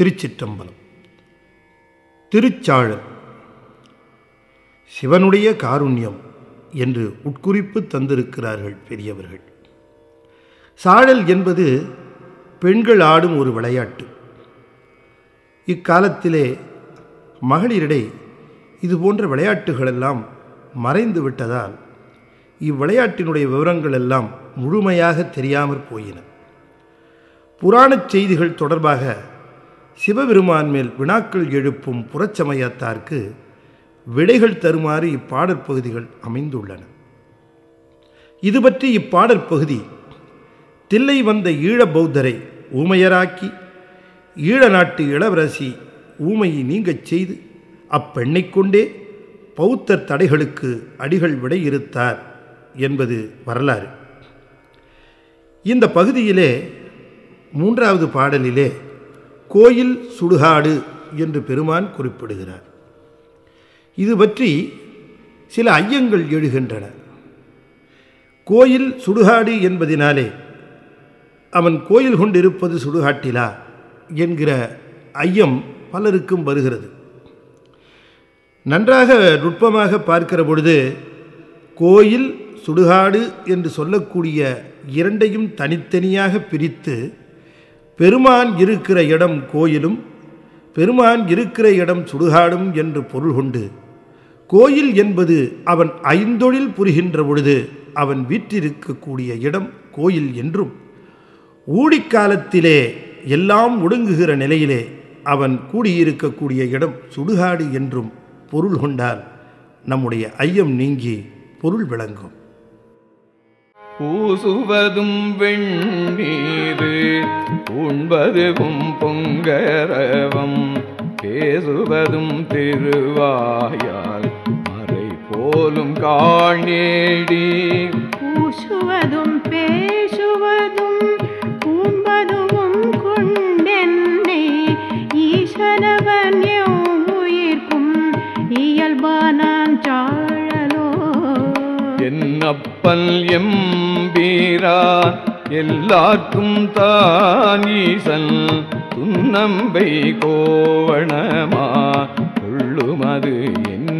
திருச்சிற்றம்பலம். திருச்சாழல். சிவனுடைய காருண்யம் என்று உட்குறிப்பு தந்திருக்கிறார்கள் பெரியவர்கள். சாழல் என்பது பெண்கள் ஆடும் ஒரு விளையாட்டு. இக்காலத்திலே மகளிரிடை இது போன்ற விளையாட்டுகளெல்லாம் மறைந்து விட்டதால் இவ்விளையாட்டினுடைய விவரங்கள் எல்லாம் முழுமையாக தெரியாமற் போயின. புராணச் செய்திகள் தொடர்பாக சிவபெருமான் மேல் வினாக்கள் எழுப்பும் புறச்சமயத்தார்க்கு விடைகள் தருமாறு இப்பாடற்பகுதிகள் அமைந்துள்ளன. இது பற்றி இப்பாடற்பகுதி தில்லை வந்த ஈழ பௌத்தரை ஊமையராக்கி ஈழ நாட்டு இளவரசி ஊமையை நீங்கச் செய்து அப்பெண்ணைக் கொண்டே பௌத்தர் தடைகளுக்கு அடிகள் விடையிறுத்தார் என்பது வரலாறு. இந்த பகுதியிலே மூன்றாவது பாடலிலே கோயில் சுடுகாடு என்று பெருமான் குறிப்பிடுகிறார். இது பற்றி சில ஐயங்கள் எழுகின்றன. கோயில் சுடுகாடு என்பதினாலே அவன் கோயில் கொண்டிருப்பது சுடுகாட்டிலா என்கிற ஐயம் பலருக்கும் வருகிறது. நன்றாக நுட்பமாக பார்க்கிற பொழுது கோயில் சுடுகாடு என்று சொல்லக்கூடிய இரண்டையும் தனித்தனியாக பிரித்து பெருமான் இருக்கிற இடம் கோயிலும் பெருமான் இருக்கிற இடம் சுடுகாடும் என்று பொருள் கொண்டு கோயில் என்பது அவன் ஐந்தொழில் புரிகின்ற பொழுது அவன் வீற்றிருக்கக்கூடிய இடம் கோயில் என்றும் ஊழிக்காலத்திலே எல்லாம் ஒடுங்குகிற நிலையிலே அவன் கூடியிருக்கக்கூடிய இடம் சுடுகாடு என்றும் பொருள் கொண்டால் நம்முடைய ஐயம் நீங்கி பொருள் விளங்கும். பூசுவதும் வெண்ணீரு உண்பதுவும் பொங்கரவம். பேசுவதும் திருவாயால் மறை போலும் காணேடி. பூசுவதும் பேசுவதும் துள்ளாற்றும் தான் துன்னம்பை கோவணமா கொள்ளுமது என்னேடி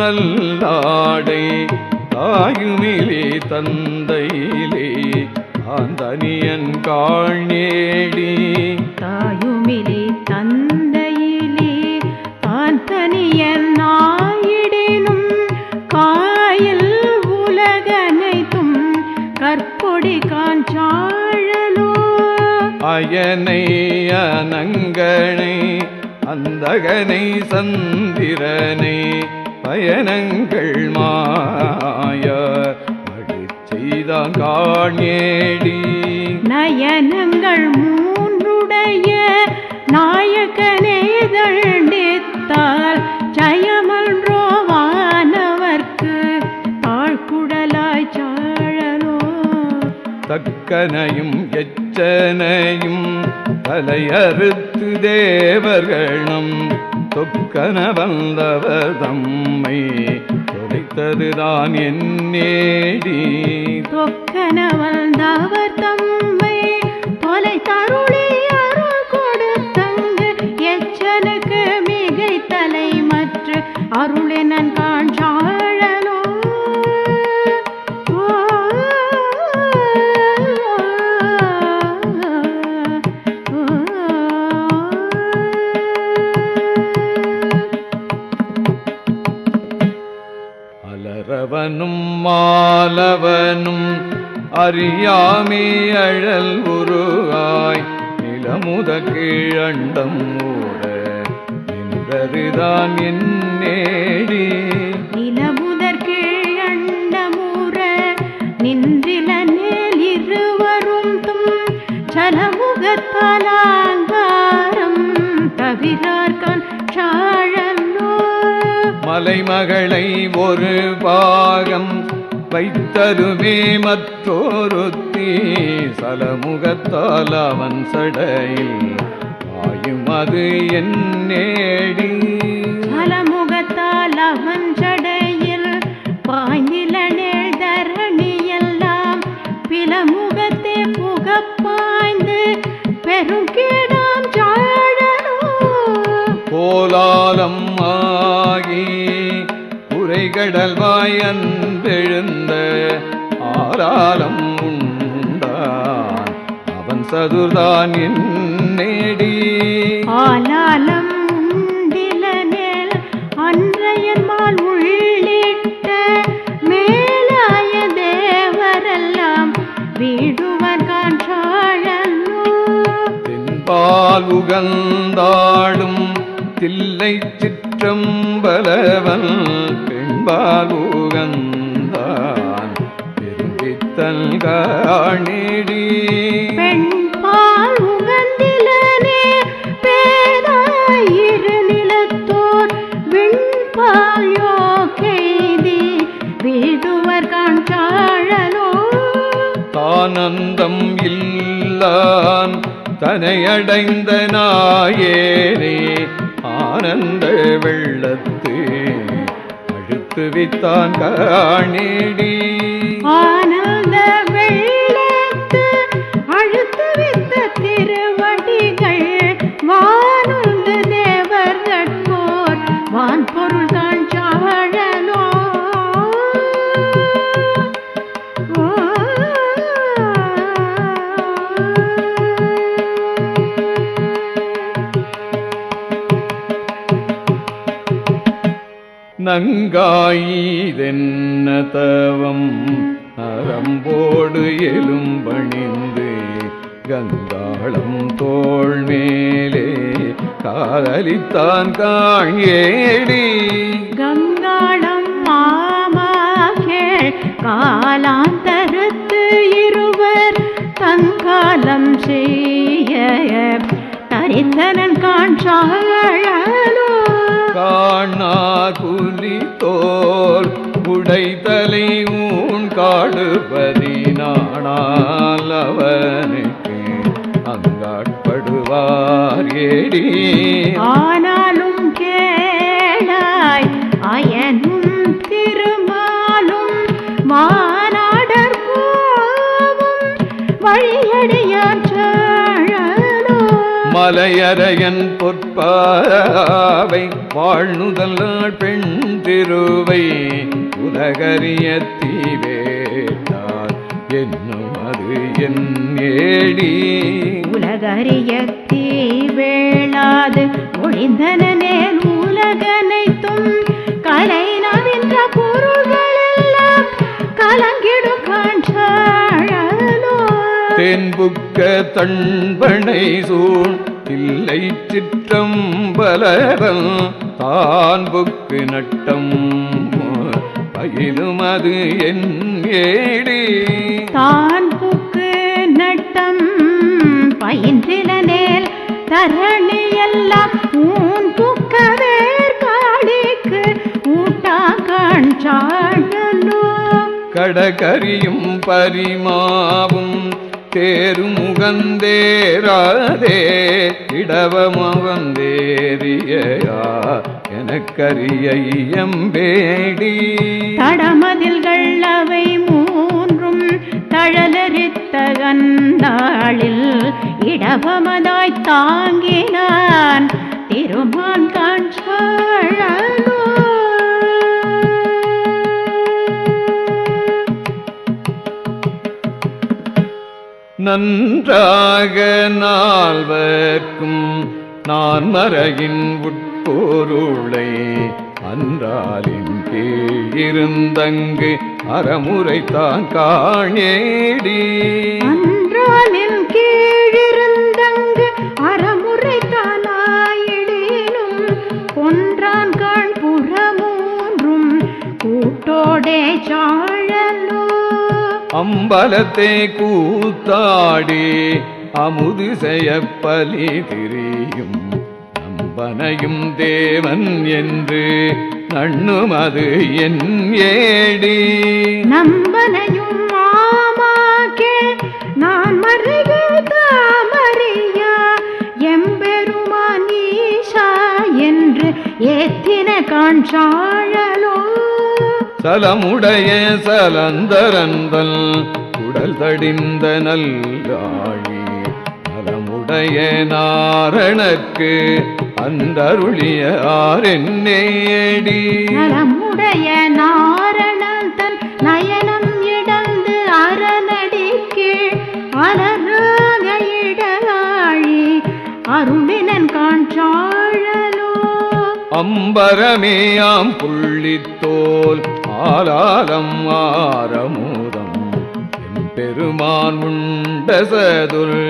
கொல்புலித்தோல் நல்லாடை தாயுமிலே தந்தையிலே ஆந்தனியன் காணேடி தாயுமிலே தந்தையிலே தான் தனியன் நாயிடேனும் காயில் உலகனைத்தும் கற்பொடி காஞ்சாழலோ. அயனை அனங்கனை அந்தகனை சந்திரனை பயணங்கள் மாய செய்தான் காணேடி நயனங்கள் மூன்றுடைய நாயகனே தண்டித்தால் ஜயமன்றோ வானவர்க்கு தாழ்குடலாய் சாழலோ. தக்கனையும் எச்சனையும் தலையறுத்து தேவர்களும் சொக்கன வந்தவர் தம்மை துடைத்ததுதான் என் நேடி சொக்கன வந்த அலரவனும் மாலவனும் அறியாமே அழல் உருவாய். நிலமுத கீழண்டம் மூட நின்றதுதான் என்னேடி நிலமுதற்கு அண்டமுற நின்றில நேல் இருவரும் சலமுகத்தாலாங்காரம் மலைமகளை ஒரு பாகம் வைத்தருமே மற்றொருத்தி சலமுகத்தால் அவன் சடையில் ஆயும் அது என் நேடி. வாயந்தெழுந்த ஆராலம் உண்டான். அவன் சதுர்தான் நேடி உண்டிலனேல் அன்றையன்மால் உள்ளிட்ட மேலாய தேவரெல்லாம் வீடுவர் காண்றாழல்லோ தென்பால் உகந்தாடும் தில்லை சிற்றம்பலவன் பெண்பால் உகந்தான் பெரும்பித்தல் காணேடி பெண் பால் உகந்திலனே பேதாயிரு நிலத்தோர் விண்பால் யோகெய்தி வீடுவர் தானந்தம் இல்லான் தனையடைந்த நாயேனே ஆனந்த வெள்ளத்து அழுத்து வித்தான் காணேடி ஆனந்த நங்காயிதென்ன தவம்? நரம்போடு எலும்பணிந்து கங்காளம் தோள் மேலே காதலித்தான் காங்கேடி. கங்காளம் மாமாகேள் காலாந்தரத்து இருவர் தங்காலம் செய்ய தரித்தனன் காண்றாழலோ காணா புலி தோல் உடைத்தலை ஊன் காடுபதி நாணால் அவனுக்கு அங்காட்படுவார் ஏடி. ஆனாலும் கேளாய் அயனும் திருமாலும் மாநாடர் கோவும் வழியடியான் மலையரையன் பொற்பாவை வாழ்நுதல் பெண் திருவை உலகறிய தீவேட்டார் என்னும் அது என் ஏடி உலகறிய தீவேளாது ஒழிந்தனே உலகனைத்தும் கலை தென்புக்க தண்பனை சூழ் இல்லை சிற்றம்பலவன் தான் புக்கு நட்டம் பயிலும் அது என் ஏடி. தான் புக்கு நட்டம் பயின்றிலனேல் தரணி எல்லாம் ஊன் புக்க வேர்காடிக்கு ஊட்டா காண்றாழலோ கடகரியும் பரிமாவும் தேரும் முகந்தேராதே இடவமவந்தேறியா எனக்கரிய இயம்பேடி தடமதில்கள் அவை மூன்றும் தழலரித்த கந்தாளில் இடவமதாய் தாங்கினான் திருமான் காண்றாழலோ நன்றாக நால்வர்க்கும் நான் மறையின் உட்பொருளை அன்றாலின் கீழ் இருந்தங்கு அறமுறை தான் காணேடி. அன்றாலின் அம்பலத்தை கூத்தாடி அமுது செய்யப்பலி திரியும் நம்பனையும் தேவன் என்று நண்ணும் அது என் ஏடி. நம்பனையும் மாமாக்கே நான் மறைவு தாமறியா எம்பெருமான் ஈஷா என்று ஏத்தின காண்சாழ சலமுடைய சலந்தரந்தல் உடல் தடிந்த நல்லாழி நலமுடைய நாரணக்கு அந்தருளிய ஆரென்னேடி நலமுடைய நாரணன் அம்பரமேயாம் புள்ளித்தோல் ஆலாலம் ஆரமூதம். எம்பெருமான் உண்டசதுல்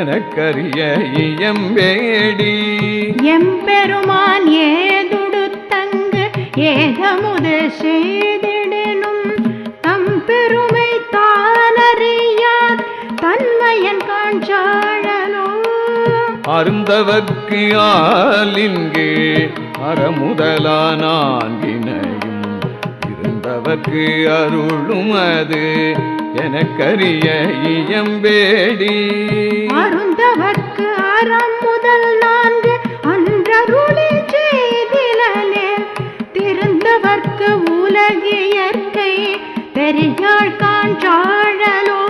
எனக்கரிய இயம்பேடி எம்பெருமான் ஏதுடுத்தங்கு ஏகமுது செய்திடனும். தம் பெருமை தானறியான் தன்மையன் காண்சாழலோ அருந்தவர்க்கு அறமுதலா நான்கினையும் இருந்தவர்க்கு அருளும் அது எனக்கரிய இயம்பேடி. அருந்தவர்க்கு அறம் முதல் நான்கு அன்றருளே செய்திலே திருந்தவர்க்கு உலகியற்கை பெரியாள் காஞ்சாழலோ